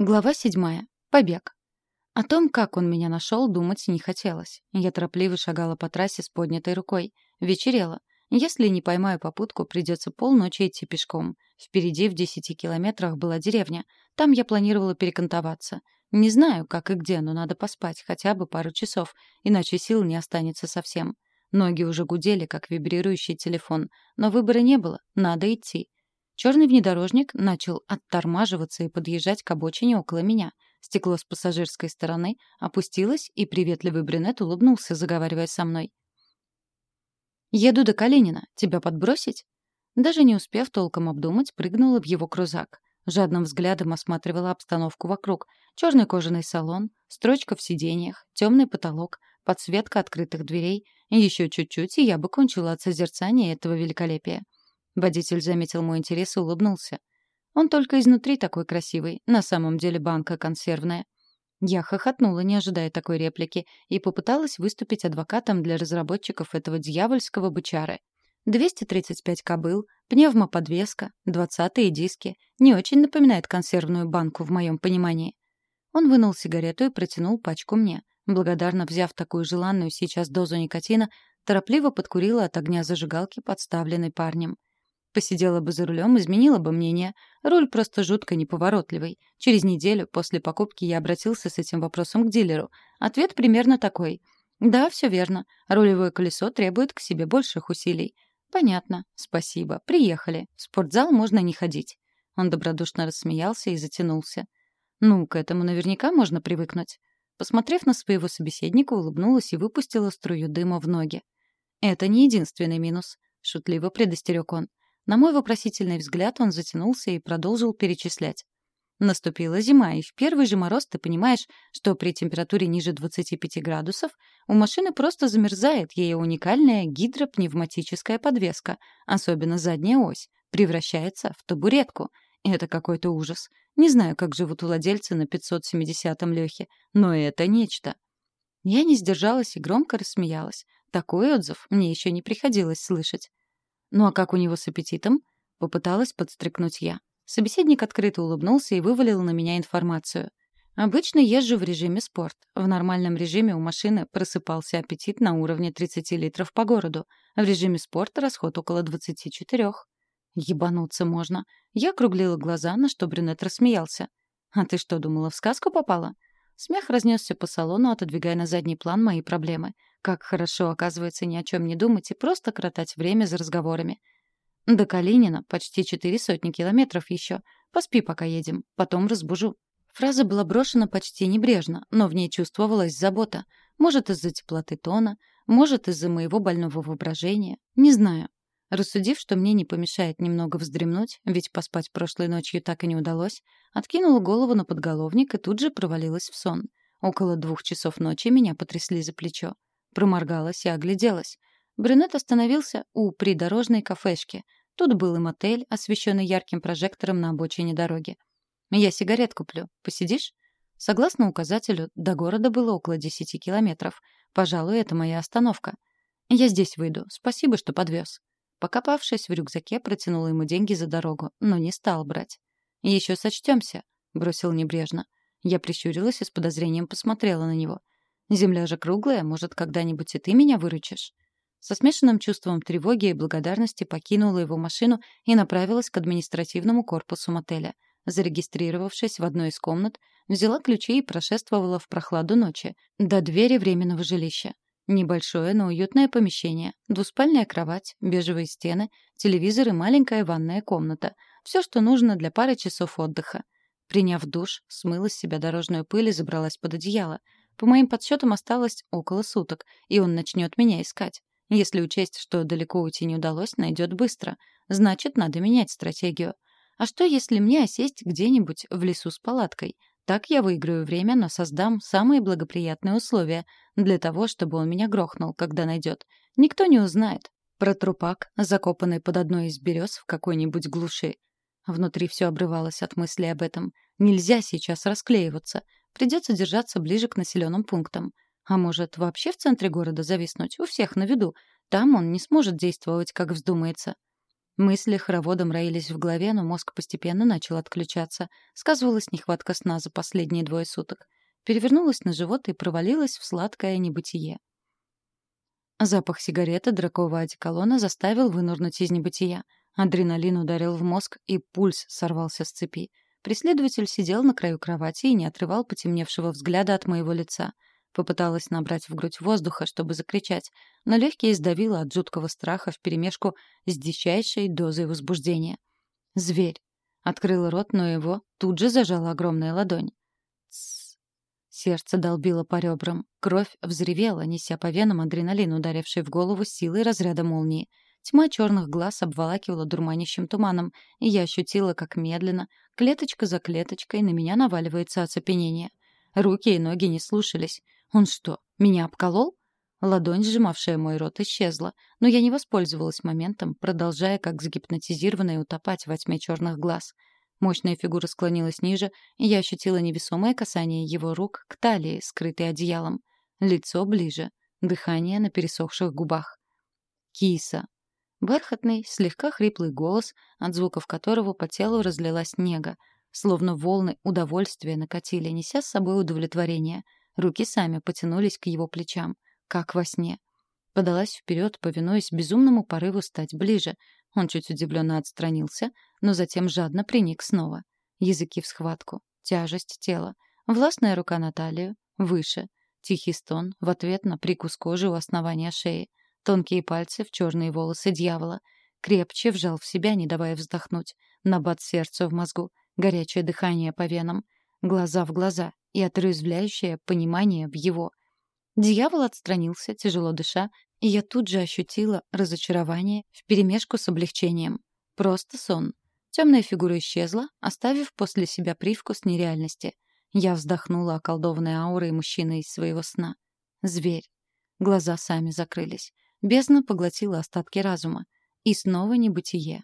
Глава седьмая. Побег. О том, как он меня нашел, думать не хотелось. Я торопливо шагала по трассе с поднятой рукой. Вечерело. Если не поймаю попутку, придется полночи идти пешком. Впереди в десяти километрах была деревня. Там я планировала перекантоваться. Не знаю, как и где, но надо поспать хотя бы пару часов, иначе сил не останется совсем. Ноги уже гудели, как вибрирующий телефон, но выбора не было, надо идти. Черный внедорожник начал оттормаживаться и подъезжать к обочине около меня. Стекло с пассажирской стороны опустилось, и приветливый брюнет улыбнулся, заговаривая со мной. «Еду до Калинина. Тебя подбросить?» Даже не успев толком обдумать, прыгнула в его крузак. Жадным взглядом осматривала обстановку вокруг. Черный кожаный салон, строчка в сиденьях, темный потолок, подсветка открытых дверей. Еще чуть-чуть, и я бы кончила от созерцания этого великолепия. Водитель заметил мой интерес и улыбнулся. Он только изнутри такой красивый, на самом деле банка консервная. Я хохотнула, не ожидая такой реплики, и попыталась выступить адвокатом для разработчиков этого дьявольского бычары. 235 кобыл, пневмоподвеска, двадцатые диски. Не очень напоминает консервную банку в моем понимании. Он вынул сигарету и протянул пачку мне. Благодарно взяв такую желанную сейчас дозу никотина, торопливо подкурила от огня зажигалки, подставленной парнем. Посидела бы за рулем, изменила бы мнение. Руль просто жутко неповоротливый. Через неделю после покупки я обратился с этим вопросом к дилеру. Ответ примерно такой. «Да, все верно. Рулевое колесо требует к себе больших усилий». «Понятно. Спасибо. Приехали. В спортзал можно не ходить». Он добродушно рассмеялся и затянулся. «Ну, к этому наверняка можно привыкнуть». Посмотрев на своего собеседника, улыбнулась и выпустила струю дыма в ноги. «Это не единственный минус», — шутливо предостерег он. На мой вопросительный взгляд он затянулся и продолжил перечислять. Наступила зима, и в первый же мороз ты понимаешь, что при температуре ниже 25 градусов у машины просто замерзает ее уникальная гидропневматическая подвеска, особенно задняя ось, превращается в табуретку. Это какой-то ужас. Не знаю, как живут владельцы на 570-м Лёхе, но это нечто. Я не сдержалась и громко рассмеялась. Такой отзыв мне еще не приходилось слышать. «Ну а как у него с аппетитом?» — попыталась подстрекнуть я. Собеседник открыто улыбнулся и вывалил на меня информацию. Обычно езжу в режиме спорт. В нормальном режиме у машины просыпался аппетит на уровне 30 литров по городу. В режиме спорта расход около 24. Ебануться можно. Я округлила глаза, на что брюнет рассмеялся. «А ты что, думала, в сказку попала?» Смех разнесся по салону, отодвигая на задний план мои проблемы. Как хорошо, оказывается, ни о чем не думать и просто коротать время за разговорами. До Калинина почти четыре сотни километров еще. Поспи, пока едем. Потом разбужу. Фраза была брошена почти небрежно, но в ней чувствовалась забота. Может, из-за теплоты тона, может, из-за моего больного воображения. Не знаю. Рассудив, что мне не помешает немного вздремнуть, ведь поспать прошлой ночью так и не удалось, откинула голову на подголовник и тут же провалилась в сон. Около двух часов ночи меня потрясли за плечо. Проморгалась и огляделась. Брюнет остановился у придорожной кафешки. Тут был и мотель, освещенный ярким прожектором на обочине дороги. «Я сигарет куплю. Посидишь?» Согласно указателю, до города было около десяти километров. Пожалуй, это моя остановка. «Я здесь выйду. Спасибо, что подвез». Покопавшись в рюкзаке, протянул ему деньги за дорогу, но не стал брать. «Еще сочтемся», — бросил небрежно. Я прищурилась и с подозрением посмотрела на него. «Земля же круглая, может, когда-нибудь и ты меня выручишь?» Со смешанным чувством тревоги и благодарности покинула его машину и направилась к административному корпусу мотеля. Зарегистрировавшись в одной из комнат, взяла ключи и прошествовала в прохладу ночи до двери временного жилища. Небольшое, но уютное помещение. Двуспальная кровать, бежевые стены, телевизор и маленькая ванная комната. Все, что нужно для пары часов отдыха. Приняв душ, смыла с себя дорожную пыль и забралась под одеяло. По моим подсчетам осталось около суток, и он начнет меня искать. Если учесть, что далеко уйти не удалось, найдет быстро. Значит, надо менять стратегию. А что, если мне осесть где-нибудь в лесу с палаткой? Так я выиграю время, но создам самые благоприятные условия для того, чтобы он меня грохнул, когда найдет. Никто не узнает. Про трупак, закопанный под одной из берез в какой-нибудь глуши. Внутри все обрывалось от мысли об этом. Нельзя сейчас расклеиваться. Придется держаться ближе к населенным пунктам. А может, вообще в центре города зависнуть, у всех на виду. Там он не сможет действовать, как вздумается. Мысли хороводом роились в голове, но мозг постепенно начал отключаться. Сказывалась нехватка сна за последние двое суток. Перевернулась на живот и провалилась в сладкое небытие. Запах сигареты дракового одеколона заставил вынырнуть из небытия. Адреналин ударил в мозг, и пульс сорвался с цепи. Преследователь сидел на краю кровати и не отрывал потемневшего взгляда от моего лица. Попыталась набрать в грудь воздуха, чтобы закричать, но легкие сдавило от жуткого страха вперемешку с дичайшей дозой возбуждения. «Зверь!» Открыла рот, но его тут же зажала огромная ладонь. Тссс. Сердце долбило по ребрам. Кровь взревела, неся по венам адреналин, ударивший в голову силой разряда молнии. Тьма черных глаз обволакивала дурманящим туманом, и я ощутила, как медленно, клеточка за клеточкой, на меня наваливается оцепенение. Руки и ноги не слушались. Он что, меня обколол? Ладонь, сжимавшая мой рот, исчезла, но я не воспользовалась моментом, продолжая, как загипнотизированная, утопать во тьме черных глаз. Мощная фигура склонилась ниже, и я ощутила невесомое касание его рук к талии, скрытой одеялом. Лицо ближе, дыхание на пересохших губах. Киса. Бархатный, слегка хриплый голос, от звуков которого по телу разлилась нега, словно волны удовольствия накатили, неся с собой удовлетворение — Руки сами потянулись к его плечам, как во сне. Подалась вперед, повинуясь безумному порыву стать ближе. Он чуть удивленно отстранился, но затем жадно приник снова. Языки в схватку, тяжесть тела, властная рука на выше, тихий стон в ответ на прикус кожи у основания шеи, тонкие пальцы в черные волосы дьявола, крепче вжал в себя, не давая вздохнуть, набат сердца в мозгу, горячее дыхание по венам, глаза в глаза, и отрезвляющее понимание в его. Дьявол отстранился, тяжело дыша, и я тут же ощутила разочарование вперемешку с облегчением. Просто сон. Темная фигура исчезла, оставив после себя привкус нереальности. Я вздохнула околдованной аурой мужчины из своего сна. Зверь. Глаза сами закрылись. Бездна поглотила остатки разума. И снова небытие.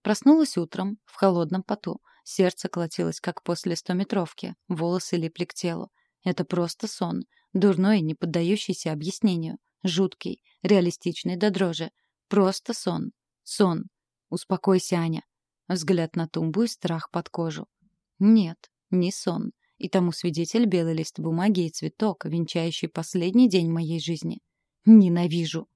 Проснулась утром, в холодном поту. Сердце колотилось, как после стометровки. Волосы липли к телу. Это просто сон. Дурной, не поддающийся объяснению. Жуткий, реалистичный до дрожи. Просто сон. Сон. Успокойся, Аня. Взгляд на тумбу и страх под кожу. Нет, не сон. И тому свидетель белый лист бумаги и цветок, венчающий последний день моей жизни. Ненавижу.